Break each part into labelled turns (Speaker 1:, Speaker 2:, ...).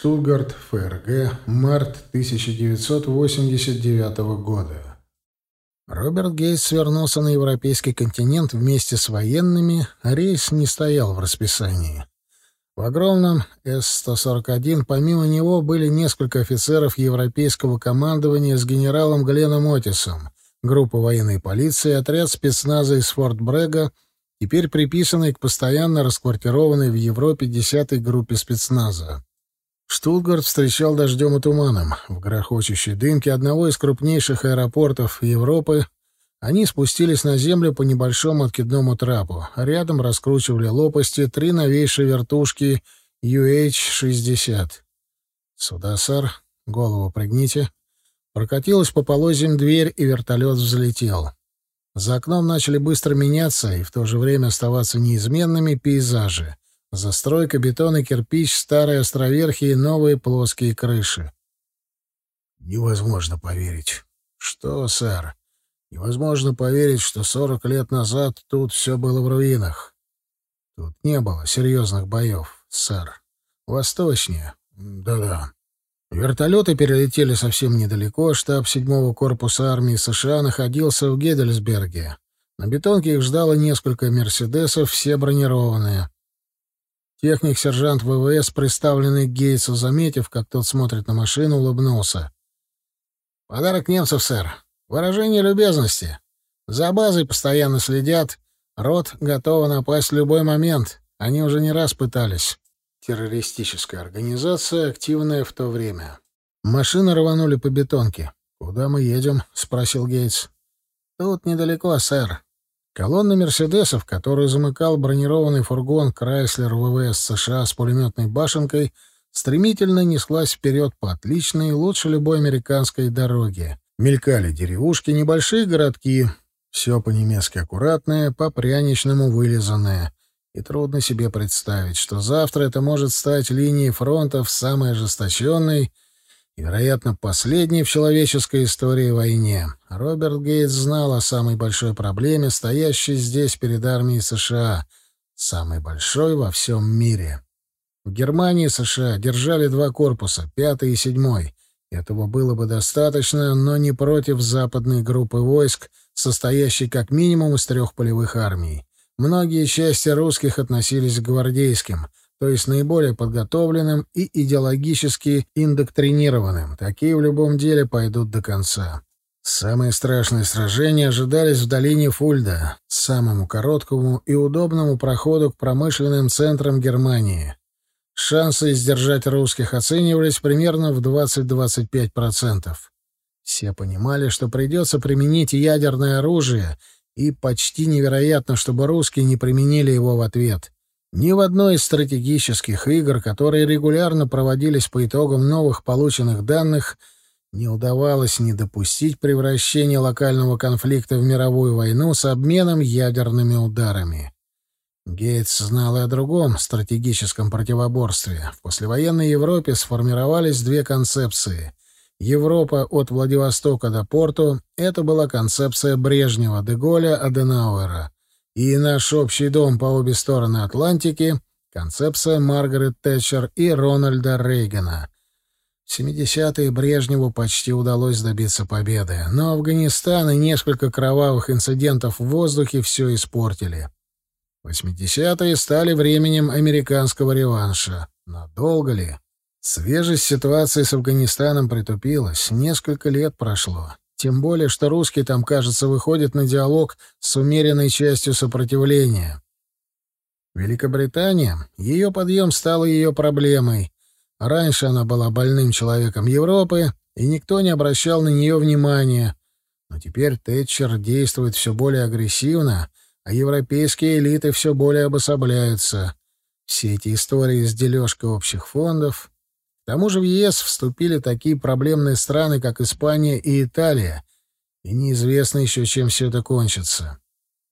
Speaker 1: Штутгарт, ФРГ, март 1989 года.
Speaker 2: Роберт Гейтс свернулся на европейский континент вместе с военными, а рейс не стоял в расписании. В огромном С-141 помимо него были несколько офицеров европейского командования с генералом Гленом Отисом, группа военной полиции, отряд спецназа из Форт Брега, теперь приписанный к постоянно расквартированной в Европе 10-й группе спецназа. Штутгарт встречал дождем и туманом. В грохочущей дымке одного из крупнейших аэропортов Европы они спустились на землю по небольшому откидному трапу. Рядом раскручивали лопасти три новейшие вертушки UH-60. «Сюда, сэр. Голову пригните». Прокатилась по полозьям дверь, и вертолет взлетел. За окном начали быстро меняться и в то же время оставаться неизменными пейзажи. Застройка, бетон и кирпич, старые островерхи и новые плоские крыши.
Speaker 1: Невозможно поверить.
Speaker 2: Что, сэр?
Speaker 1: Невозможно поверить, что сорок лет назад тут все было в руинах.
Speaker 2: Тут не было серьезных боев, сэр. Восточнее.
Speaker 1: Да-да.
Speaker 2: Вертолеты перелетели совсем недалеко. Штаб седьмого корпуса армии США находился в Гедельсберге. На бетонке их ждало несколько «Мерседесов», все бронированные. Техник-сержант ВВС, представленный Гейтсу, заметив, как тот смотрит на машину, улыбнулся. «Подарок немцев, сэр. Выражение любезности. За базой постоянно следят. Рот готова напасть в любой момент. Они уже не раз пытались. Террористическая организация, активная в то время. Машины рванули по бетонке. «Куда мы едем?» — спросил Гейтс. «Тут недалеко, сэр. Колонна «Мерседесов», которую замыкал бронированный фургон «Крайслер ВВС США» с пулеметной башенкой, стремительно неслась вперед по отличной, лучше любой американской дороге. Мелькали деревушки, небольшие городки. Все по-немецки аккуратное, по-пряничному вылизанное. И трудно себе представить, что завтра это может стать линией фронта в самой ожесточенной и, вероятно, последней в человеческой истории войне. Роберт Гейтс знал о самой большой проблеме, стоящей здесь перед армией США, самой большой во всем мире. В Германии США держали два корпуса, пятый и седьмой. Этого было бы достаточно, но не против западной группы войск, состоящей как минимум из трех полевых армий. Многие части русских относились к гвардейским — то есть наиболее подготовленным и идеологически индоктринированным. Такие в любом деле пойдут до конца. Самые страшные сражения ожидались в долине Фульда, самому короткому и удобному проходу к промышленным центрам Германии. Шансы сдержать русских оценивались примерно в 20-25%. Все понимали, что придется применить ядерное оружие, и почти невероятно, чтобы русские не применили его в ответ. Ни в одной из стратегических игр, которые регулярно проводились по итогам новых полученных данных, не удавалось не допустить превращения локального конфликта в мировую войну с обменом ядерными ударами. Гейтс знал и о другом стратегическом противоборстве. В послевоенной Европе сформировались две концепции. Европа от Владивостока до Порту — это была концепция Брежнева, Деголя, Аденауэра и наш общий дом по обе стороны Атлантики — концепция Маргарет Тэтчер и Рональда Рейгана. В 70-е Брежневу почти удалось добиться победы, но Афганистан и несколько кровавых инцидентов в воздухе все испортили. 80-е стали временем американского реванша. Надолго ли? Свежесть ситуации с Афганистаном притупилась. Несколько лет прошло. Тем более, что русский там, кажется, выходит на диалог с умеренной частью сопротивления. Великобритания, ее подъем стал ее проблемой. Раньше она была больным человеком Европы, и никто не обращал на нее внимания. Но теперь Тэтчер действует все более агрессивно, а европейские элиты все более обособляются. Все эти истории с дележкой общих фондов, тому же в ЕС вступили такие проблемные страны, как Испания и Италия, и неизвестно еще, чем все это кончится.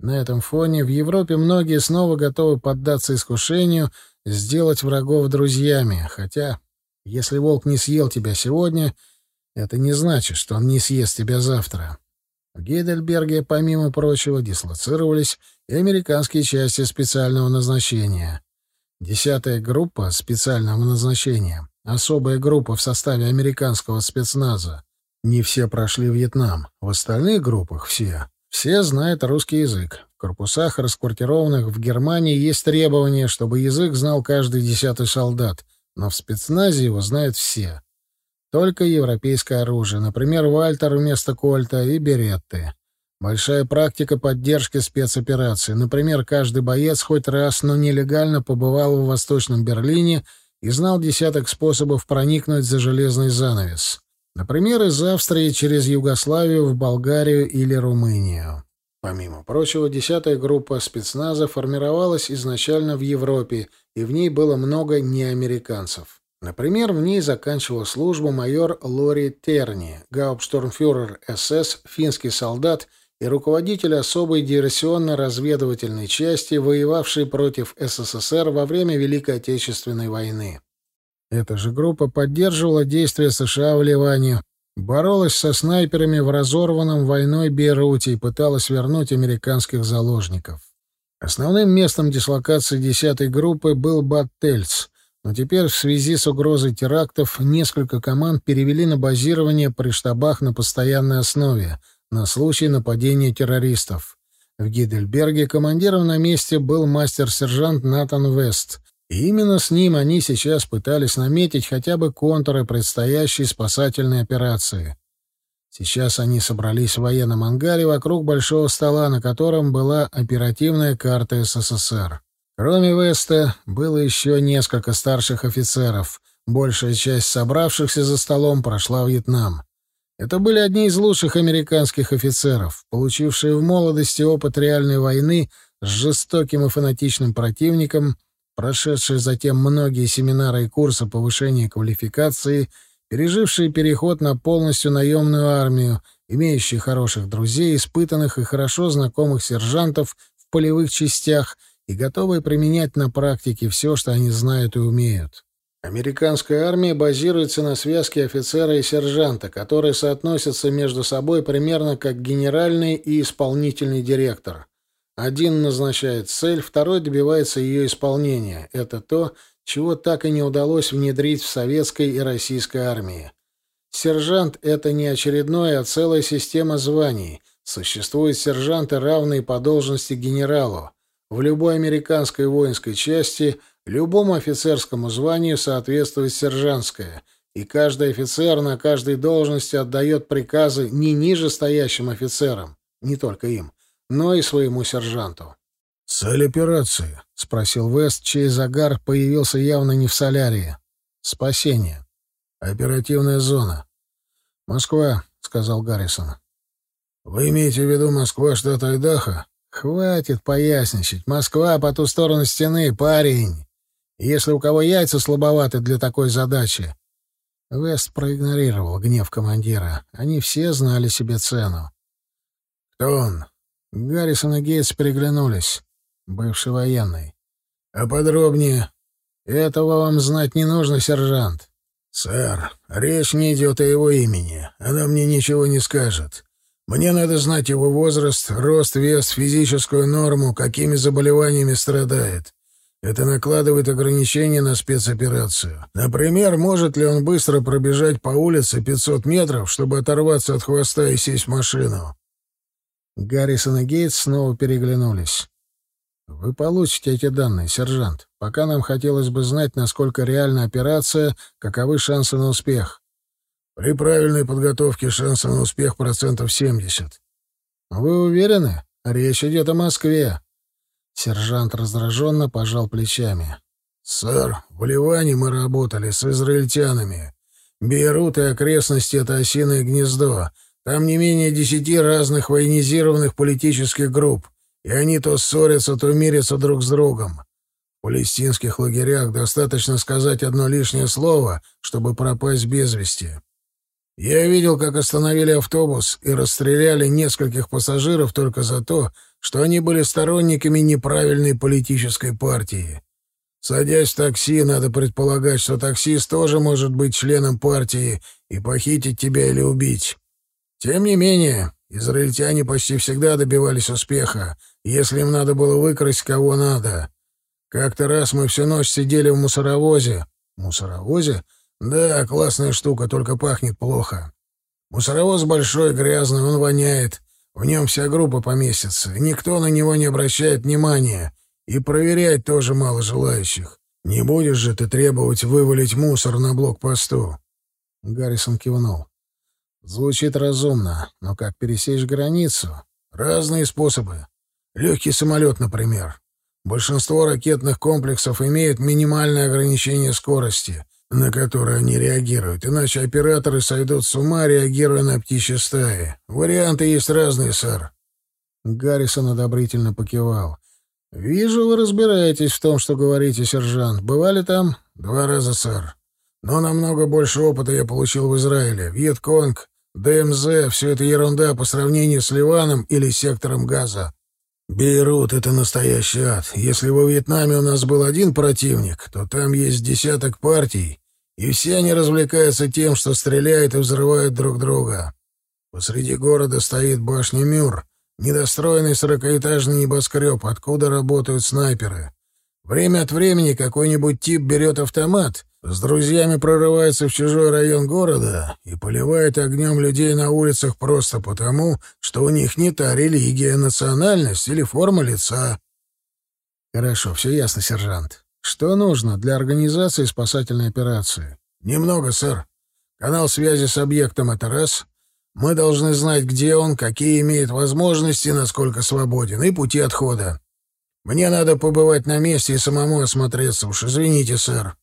Speaker 2: На этом фоне в Европе многие снова готовы поддаться искушению сделать врагов друзьями, хотя, если волк не съел тебя сегодня, это не значит, что он не съест тебя завтра. В Гейдельберге, помимо прочего, дислоцировались и американские части специального назначения. Десятая группа специального назначения особая группа в составе американского спецназа. Не все прошли Вьетнам. В остальных группах все. Все знают русский язык. В корпусах, расквартированных в Германии, есть требование, чтобы язык знал каждый десятый солдат, но в спецназе его знают все. Только европейское оружие, например, Вальтер вместо Кольта и Беретты. Большая практика поддержки спецопераций. Например, каждый боец хоть раз, но нелегально побывал в Восточном Берлине и знал десяток способов проникнуть за железный занавес. Например, из Австрии через Югославию в Болгарию или Румынию. Помимо прочего, десятая группа спецназа формировалась изначально в Европе, и в ней было много неамериканцев. Например, в ней заканчивал службу майор Лори Терни, гауптштурмфюрер СС, финский солдат и руководитель особой диверсионно-разведывательной части, воевавшей против СССР во время Великой Отечественной войны. Эта же группа поддерживала действия США в Ливане, боролась со снайперами в разорванном войной Бейруте и пыталась вернуть американских заложников. Основным местом дислокации 10-й группы был Баттельц, но теперь в связи с угрозой терактов несколько команд перевели на базирование при штабах на постоянной основе — на случай нападения террористов. В Гидельберге командиром на месте был мастер-сержант Натан Вест, и именно с ним они сейчас пытались наметить хотя бы контуры предстоящей спасательной операции. Сейчас они собрались в военном ангаре вокруг большого стола, на котором была оперативная карта СССР. Кроме Веста, было еще несколько старших офицеров. Большая часть собравшихся за столом прошла Вьетнам. Это были одни из лучших американских офицеров, получившие в молодости опыт реальной войны с жестоким и фанатичным противником, прошедшие затем многие семинары и курсы повышения квалификации, пережившие переход на полностью наемную армию, имеющие хороших друзей, испытанных и хорошо знакомых сержантов в полевых частях и готовые применять на практике все, что они знают и умеют. Американская армия базируется на связке офицера и сержанта, которые соотносятся между собой примерно как генеральный и исполнительный директор. Один назначает цель, второй добивается ее исполнения. Это то, чего так и не удалось внедрить в советской и российской армии. Сержант — это не очередное, а целая система званий. Существуют сержанты, равные по должности генералу. В любой американской воинской части Любому офицерскому званию соответствует сержантское, и каждый офицер на каждой должности отдает приказы не ниже стоящим офицерам, не только им, но и своему сержанту.
Speaker 1: «Цель операции?» — спросил Вест, чей загар появился явно не в солярии. «Спасение. Оперативная зона. Москва», — сказал Гаррисон. «Вы имеете в виду Москва, штат Айдахо?» «Хватит поясничать. Москва по ту сторону стены, парень. Если у кого яйца слабоваты для такой задачи... Вест проигнорировал гнев командира. Они все знали себе цену. «Кто он?» Гаррисон и Гейтс переглянулись. Бывший военный. «А подробнее?» «Этого вам знать не нужно, сержант». «Сэр, речь не идет о его имени. Она мне ничего не скажет. Мне надо знать его возраст, рост, вес, физическую норму, какими заболеваниями страдает. Это накладывает ограничения на спецоперацию. Например, может ли он быстро пробежать по улице 500 метров, чтобы оторваться от хвоста и сесть в машину? Гаррисон и Гейтс снова переглянулись. «Вы получите эти данные, сержант. Пока нам хотелось бы знать, насколько реальна операция, каковы шансы на успех». «При правильной подготовке шансы на успех процентов 70». «Вы уверены? Речь идет о Москве». Сержант раздраженно пожал плечами. «Сэр, в Ливане мы работали с израильтянами. Бейрут и окрестности — это осиное гнездо. Там не менее десяти разных военизированных политических групп, и они то ссорятся, то мирятся друг с другом. В палестинских лагерях достаточно сказать одно лишнее слово, чтобы пропасть без вести. Я видел, как остановили автобус и расстреляли нескольких пассажиров только за то, что они были сторонниками неправильной политической партии. Садясь в такси, надо предполагать, что таксист тоже может быть членом партии и похитить тебя или убить. Тем не менее, израильтяне почти всегда добивались успеха, если им надо было выкрасть кого надо. Как-то раз мы всю ночь сидели в мусоровозе. Мусоровозе? Да, классная штука, только пахнет плохо. Мусоровоз большой, грязный, он воняет. В нем вся группа поместится. Никто на него не обращает внимания. И проверять тоже мало желающих. Не будешь же ты требовать вывалить мусор на блокпосту?»
Speaker 2: Гаррисон кивнул. «Звучит разумно, но как пересечь границу?»
Speaker 1: «Разные способы. Легкий самолет, например. Большинство ракетных комплексов имеют минимальное ограничение скорости, на которое они реагируют, иначе операторы сойдут с ума, реагируя на птичьи стаи. Варианты есть разные, сэр».
Speaker 2: Гаррисон одобрительно покивал. «Вижу, вы разбираетесь в том, что говорите, сержант. Бывали там?»
Speaker 1: «Два раза, сэр. Но намного больше опыта я получил в Израиле. Вьетконг, ДМЗ — все это ерунда по сравнению с Ливаном или сектором газа. Бейрут — это настоящий ад. Если во Вьетнаме у нас был один противник, то там есть десяток партий, и все они развлекаются тем, что стреляют и взрывают друг друга. Посреди города стоит башня Мюр, недостроенный сорокаэтажный небоскреб, откуда работают снайперы. Время от времени какой-нибудь тип берет автомат, с друзьями прорывается в чужой район города и поливает огнем людей на улицах просто потому, что у них не та религия, национальность или форма лица.
Speaker 2: Хорошо, все ясно, сержант. Что нужно для организации спасательной операции?
Speaker 1: Немного, сэр. Канал связи с объектом — это раз. Мы должны знать, где он, какие имеет возможности, насколько свободен, и пути отхода. Мне надо побывать на месте и самому осмотреться. Уж извините, сэр.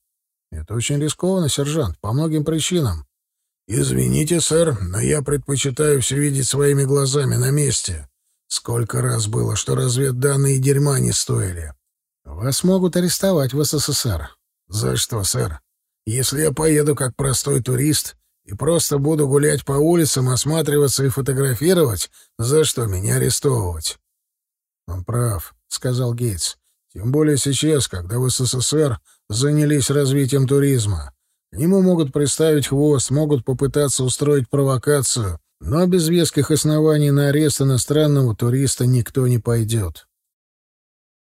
Speaker 2: Это очень рискованно, сержант, по многим причинам.
Speaker 1: Извините, сэр, но я предпочитаю все видеть своими глазами на месте. Сколько раз было, что разведданные дерьма не стоили.
Speaker 2: Вас могут арестовать в СССР.
Speaker 1: За что, сэр? Если я поеду как простой турист и просто буду гулять по улицам, осматриваться и фотографировать, за что меня арестовывать?
Speaker 2: Он прав сказал Гейтс. «Тем более сейчас, когда в СССР занялись развитием туризма. К нему могут приставить хвост, могут попытаться устроить провокацию, но без веских оснований на арест иностранного туриста никто не пойдет».